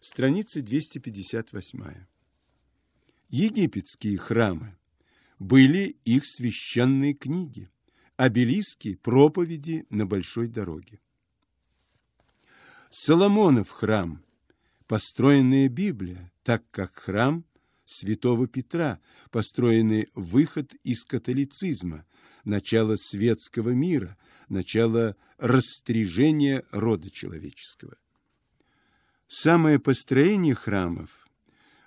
Страница 258. Египетские храмы были их священные книги, обелиски, проповеди на большой дороге. Соломонов храм, построенная Библия, так как храм святого Петра, построенный выход из католицизма, начало светского мира, начало растрежения рода человеческого. Самое построение храмов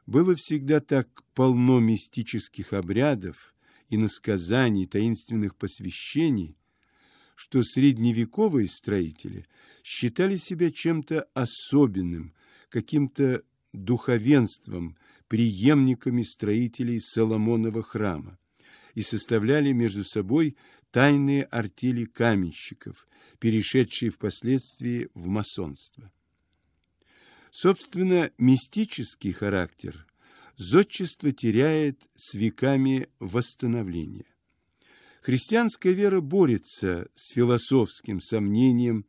было всегда так полно мистических обрядов, и насказаний, таинственных посвящений, что средневековые строители считали себя чем-то особенным, каким-то духовенством, преемниками строителей Соломонова храма и составляли между собой тайные артели каменщиков, перешедшие впоследствии в масонство. Собственно, мистический характер зодчество теряет с веками восстановления. Христианская вера борется с философским сомнением,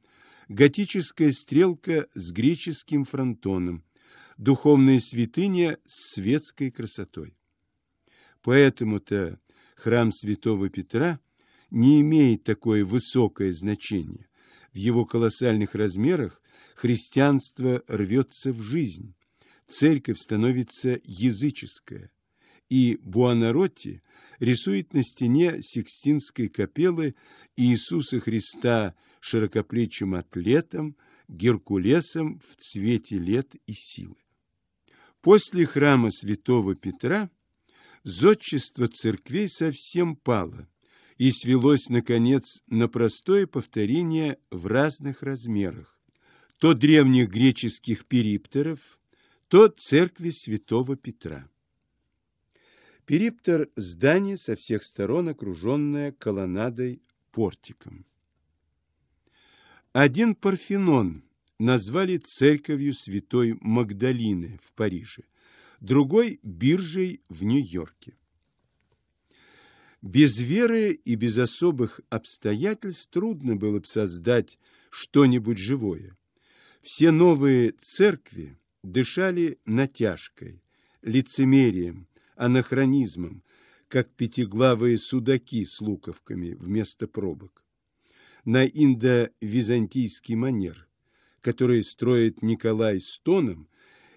готическая стрелка с греческим фронтоном, духовная святыня с светской красотой. Поэтому-то храм святого Петра не имеет такое высокое значение. В его колоссальных размерах христианство рвется в жизнь, церковь становится языческая, и Буонаротти рисует на стене Сикстинской капеллы Иисуса Христа широкоплечим атлетом, Геркулесом в цвете лет и силы. После храма святого Петра зодчество церквей совсем пало и свелось, наконец, на простое повторение в разных размерах. То древних греческих периптеров, то церкви святого Петра. Периптер – здание со всех сторон, окруженное колоннадой-портиком. Один Парфенон назвали церковью святой Магдалины в Париже, другой – биржей в Нью-Йорке. Без веры и без особых обстоятельств трудно было бы создать что-нибудь живое. Все новые церкви дышали натяжкой, лицемерием, анахронизмом, как пятиглавые судаки с луковками вместо пробок. На индо-византийский манер, который строит Николай Стоном,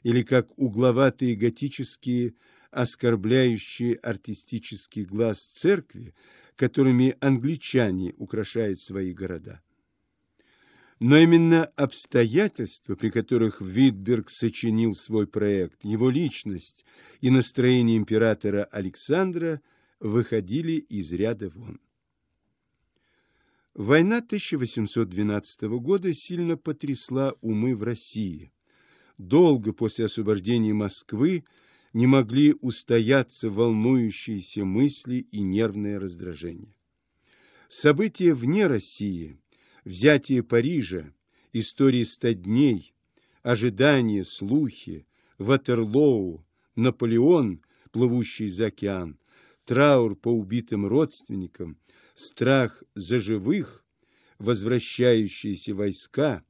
или как угловатые готические, оскорбляющие артистический глаз церкви, которыми англичане украшают свои города. Но именно обстоятельства, при которых Витберг сочинил свой проект, его личность и настроение императора Александра выходили из ряда вон. Война 1812 года сильно потрясла умы в России. Долго после освобождения Москвы не могли устояться волнующиеся мысли и нервное раздражение. События вне России – взятие Парижа, истории ста дней, ожидания, слухи, Ватерлоу, Наполеон, плывущий за океан, траур по убитым родственникам, страх за живых, возвращающиеся войска,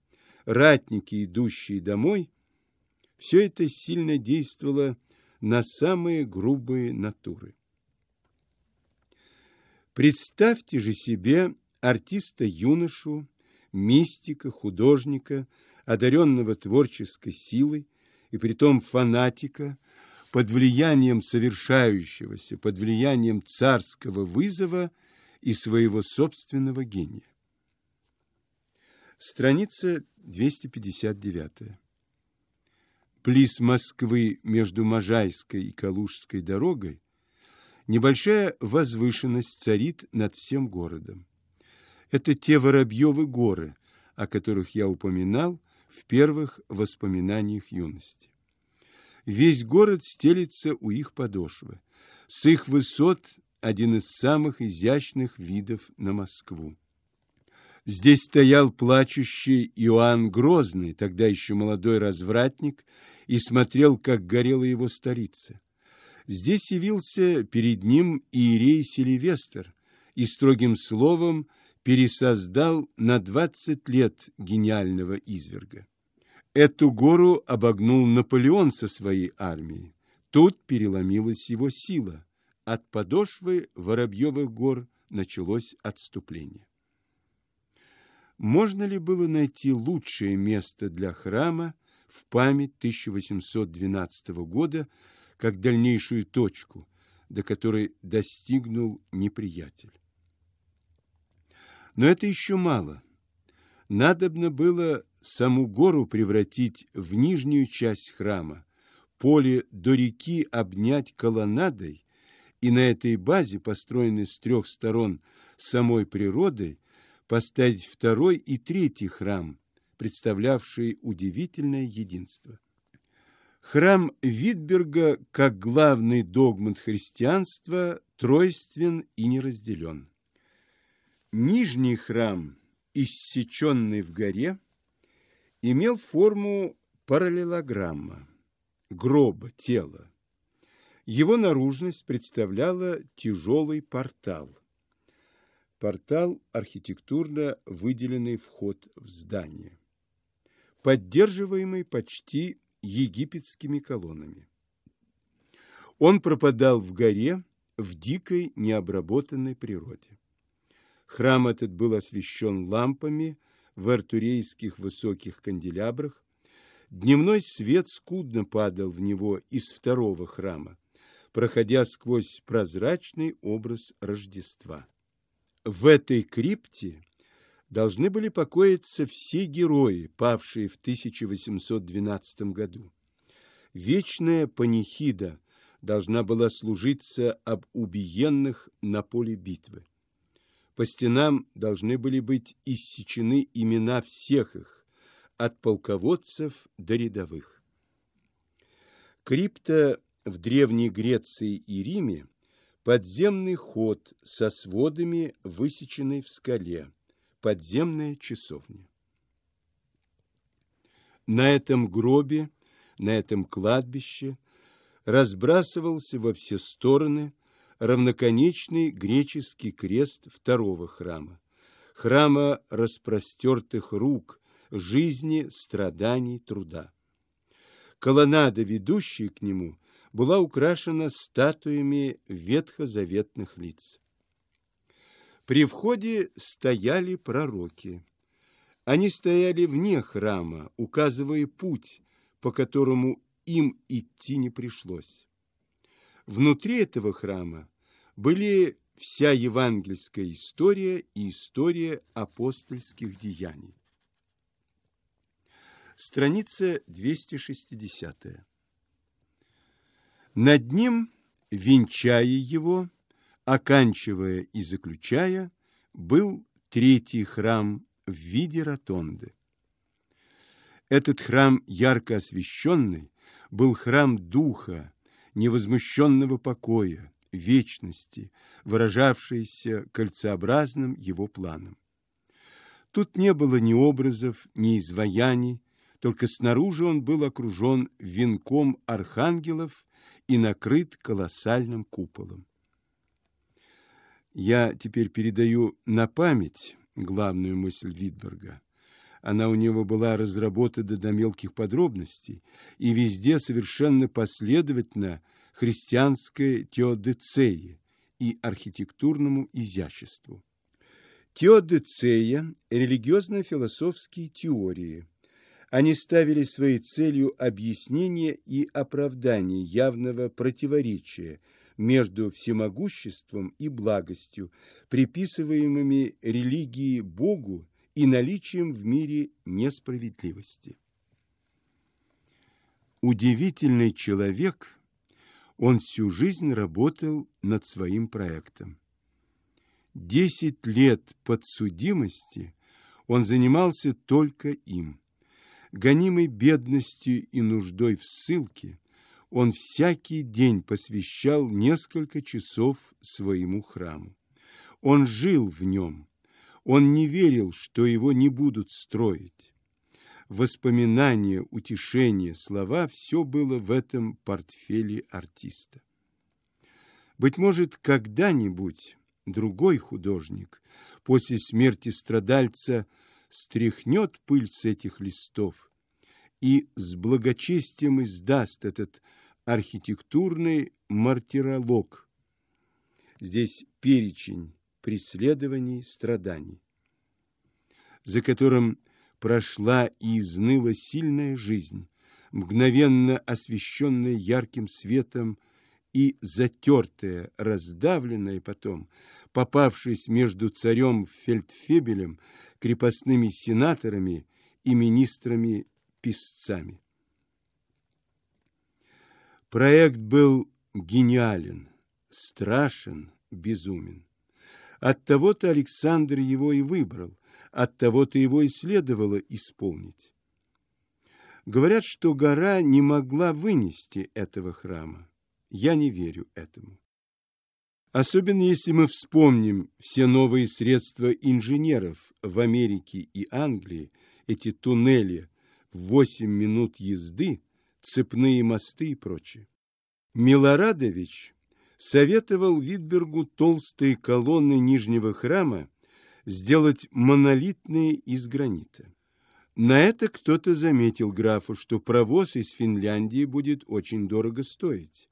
ратники, идущие домой, все это сильно действовало на самые грубые натуры. Представьте же себе артиста-юношу, мистика, художника, одаренного творческой силой и притом фанатика, под влиянием совершающегося, под влиянием царского вызова и своего собственного гения. Страница 259. Близ Москвы между Можайской и Калужской дорогой небольшая возвышенность царит над всем городом. Это те Воробьевы горы, о которых я упоминал в первых воспоминаниях юности. Весь город стелится у их подошвы. С их высот один из самых изящных видов на Москву. Здесь стоял плачущий Иоанн Грозный, тогда еще молодой развратник, и смотрел, как горела его столица. Здесь явился перед ним иерей Селивестр и строгим словом пересоздал на 20 лет гениального изверга. Эту гору обогнул Наполеон со своей армией. Тут переломилась его сила. От подошвы Воробьевых гор началось отступление. Можно ли было найти лучшее место для храма в память 1812 года, как дальнейшую точку, до которой достигнул неприятель? Но это еще мало. Надобно было саму гору превратить в нижнюю часть храма, поле до реки обнять колоннадой и на этой базе, построенной с трех сторон самой природой, поставить второй и третий храм, представлявший удивительное единство. Храм Витберга, как главный догмат христианства, тройствен и неразделен. Нижний храм, иссеченный в горе, имел форму параллелограмма, гроба, тела. Его наружность представляла тяжелый портал. Портал – архитектурно выделенный вход в здание, поддерживаемый почти египетскими колоннами. Он пропадал в горе, в дикой необработанной природе. Храм этот был освещен лампами в артурейских высоких канделябрах. Дневной свет скудно падал в него из второго храма, проходя сквозь прозрачный образ Рождества. В этой крипте должны были покоиться все герои, павшие в 1812 году. Вечная панихида должна была служиться об убиенных на поле битвы. По стенам должны были быть иссечены имена всех их, от полководцев до рядовых. Крипта в Древней Греции и Риме – подземный ход со сводами, высеченный в скале, подземная часовня. На этом гробе, на этом кладбище разбрасывался во все стороны – равноконечный греческий крест второго храма, храма распростертых рук, жизни, страданий, труда. Колоннада, ведущая к нему, была украшена статуями ветхозаветных лиц. При входе стояли пророки. Они стояли вне храма, указывая путь, по которому им идти не пришлось. Внутри этого храма были вся евангельская история и история апостольских деяний. Страница 260. Над ним, венчая его, оканчивая и заключая, был третий храм в виде ротонды. Этот храм, ярко освещенный, был храм Духа, невозмущенного покоя, вечности, выражавшейся кольцеобразным его планом. Тут не было ни образов, ни изваяний, только снаружи он был окружен венком архангелов и накрыт колоссальным куполом. Я теперь передаю на память главную мысль Витберга. Она у него была разработана до мелких подробностей и везде совершенно последовательно христианской теодицее и архитектурному изяществу. Теодицея – религиозно-философские теории. Они ставили своей целью объяснение и оправдание явного противоречия между всемогуществом и благостью, приписываемыми религии Богу и наличием в мире несправедливости. Удивительный человек, он всю жизнь работал над своим проектом. Десять лет подсудимости он занимался только им. Гонимый бедностью и нуждой в ссылке, он всякий день посвящал несколько часов своему храму. Он жил в нем, он не верил, что его не будут строить. Воспоминания, утешения, слова – все было в этом портфеле артиста. Быть может, когда-нибудь другой художник после смерти страдальца стряхнет пыль с этих листов и с благочестием издаст этот архитектурный мартиролог. Здесь перечень преследований, страданий, за которым прошла и изныла сильная жизнь, мгновенно освещенная ярким светом и затертая, раздавленная потом, попавшись между царем Фельдфебелем, крепостными сенаторами и министрами-писцами. Проект был гениален, страшен, безумен. Оттого-то Александр его и выбрал, оттого-то его и следовало исполнить. Говорят, что гора не могла вынести этого храма. Я не верю этому. Особенно если мы вспомним все новые средства инженеров в Америке и Англии, эти туннели в 8 минут езды, цепные мосты и прочее. Милорадович советовал Витбергу толстые колонны Нижнего храма сделать монолитные из гранита. На это кто-то заметил графу, что провоз из Финляндии будет очень дорого стоить.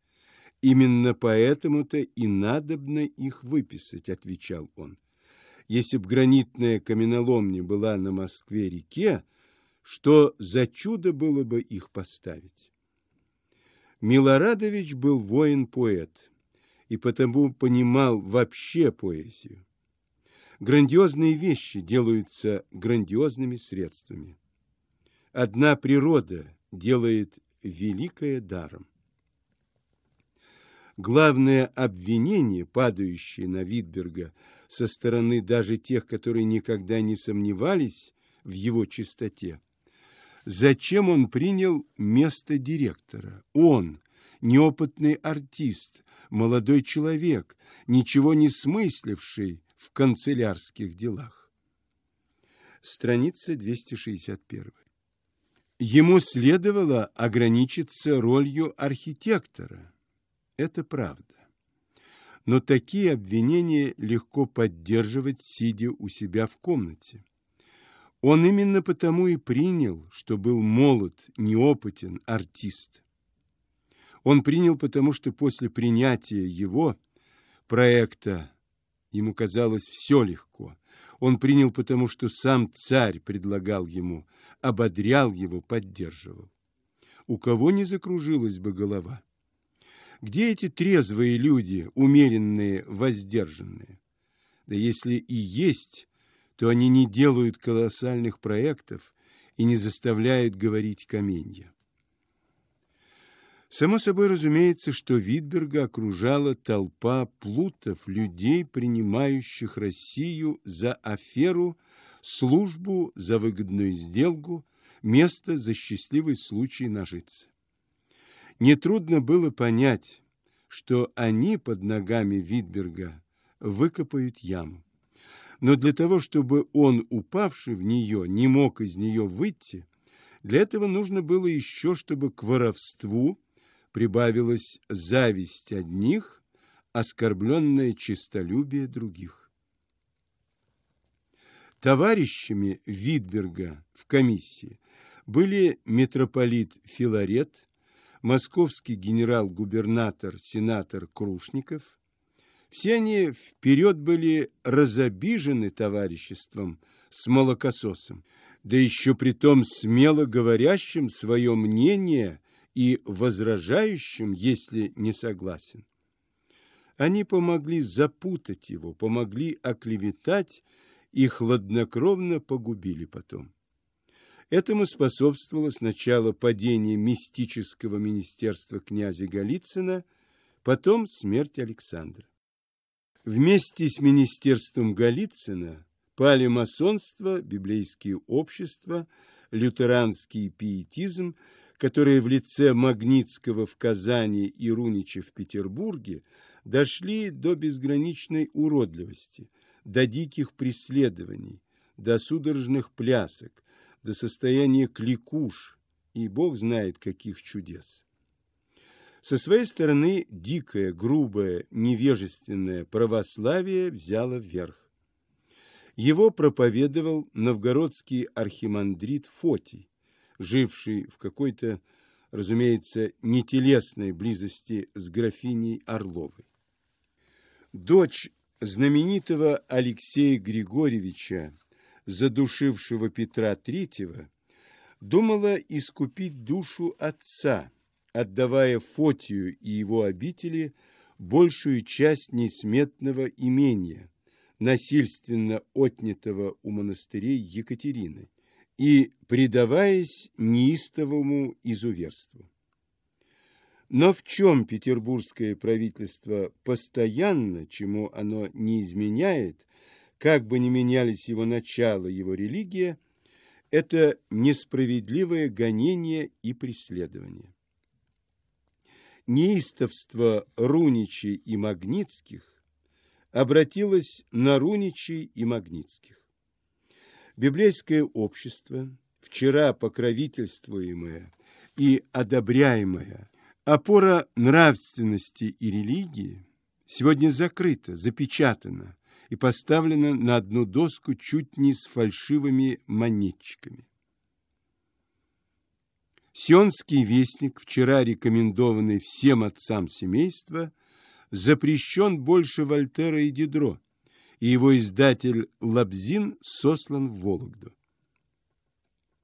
Именно поэтому-то и надобно их выписать, отвечал он. Если б гранитная каменоломня была на Москве-реке, что за чудо было бы их поставить? Милорадович был воин-поэт и потому понимал вообще поэзию. Грандиозные вещи делаются грандиозными средствами. Одна природа делает великое даром. Главное обвинение, падающее на Витберга со стороны даже тех, которые никогда не сомневались в его чистоте, зачем он принял место директора? Он, неопытный артист, молодой человек, ничего не смысливший в канцелярских делах. Страница 261. Ему следовало ограничиться ролью архитектора. Это правда. Но такие обвинения легко поддерживать, сидя у себя в комнате. Он именно потому и принял, что был молод, неопытен, артист. Он принял потому, что после принятия его проекта ему казалось все легко. Он принял потому, что сам царь предлагал ему, ободрял его, поддерживал. У кого не закружилась бы голова? Где эти трезвые люди, умеренные, воздержанные? Да если и есть, то они не делают колоссальных проектов и не заставляют говорить каменья. Само собой разумеется, что Витберга окружала толпа плутов, людей, принимающих Россию за аферу, службу за выгодную сделку, место за счастливый случай нажиться. Нетрудно было понять, что они под ногами Витберга выкопают яму. Но для того, чтобы он, упавший в нее, не мог из нее выйти, для этого нужно было еще, чтобы к воровству прибавилась зависть одних, оскорбленное честолюбие других. Товарищами Витберга в комиссии были митрополит Филарет, московский генерал-губернатор, сенатор Крушников. Все они вперед были разобижены товариществом с молокососом, да еще при том смело говорящим свое мнение и возражающим, если не согласен. Они помогли запутать его, помогли оклеветать и хладнокровно погубили потом. Этому способствовало сначала падение мистического министерства князя Голицына, потом смерть Александра. Вместе с министерством Голицына пали масонство, библейские общества, лютеранский пиетизм, которые в лице Магнитского в Казани и Рунича в Петербурге дошли до безграничной уродливости, до диких преследований, до судорожных плясок, до состояния кликуш и бог знает каких чудес. Со своей стороны дикое, грубое, невежественное православие взяло вверх. Его проповедовал новгородский архимандрит Фотий, живший в какой-то, разумеется, нетелесной близости с графиней Орловой. Дочь знаменитого Алексея Григорьевича, задушившего Петра III, думала искупить душу отца, отдавая Фотию и его обители большую часть несметного имения, насильственно отнятого у монастырей Екатерины, и предаваясь неистовому изуверству. Но в чем петербургское правительство постоянно, чему оно не изменяет, как бы ни менялись его начало, его религия, это несправедливое гонение и преследование. Неистовство Руничей и Магнитских обратилось на Руничей и Магнитских. Библейское общество, вчера покровительствуемое и одобряемое, опора нравственности и религии, сегодня закрыта, запечатана, и поставлена на одну доску чуть не с фальшивыми монетчиками. Сионский вестник, вчера рекомендованный всем отцам семейства, запрещен больше Вольтера и Дидро, и его издатель Лабзин сослан в Вологду.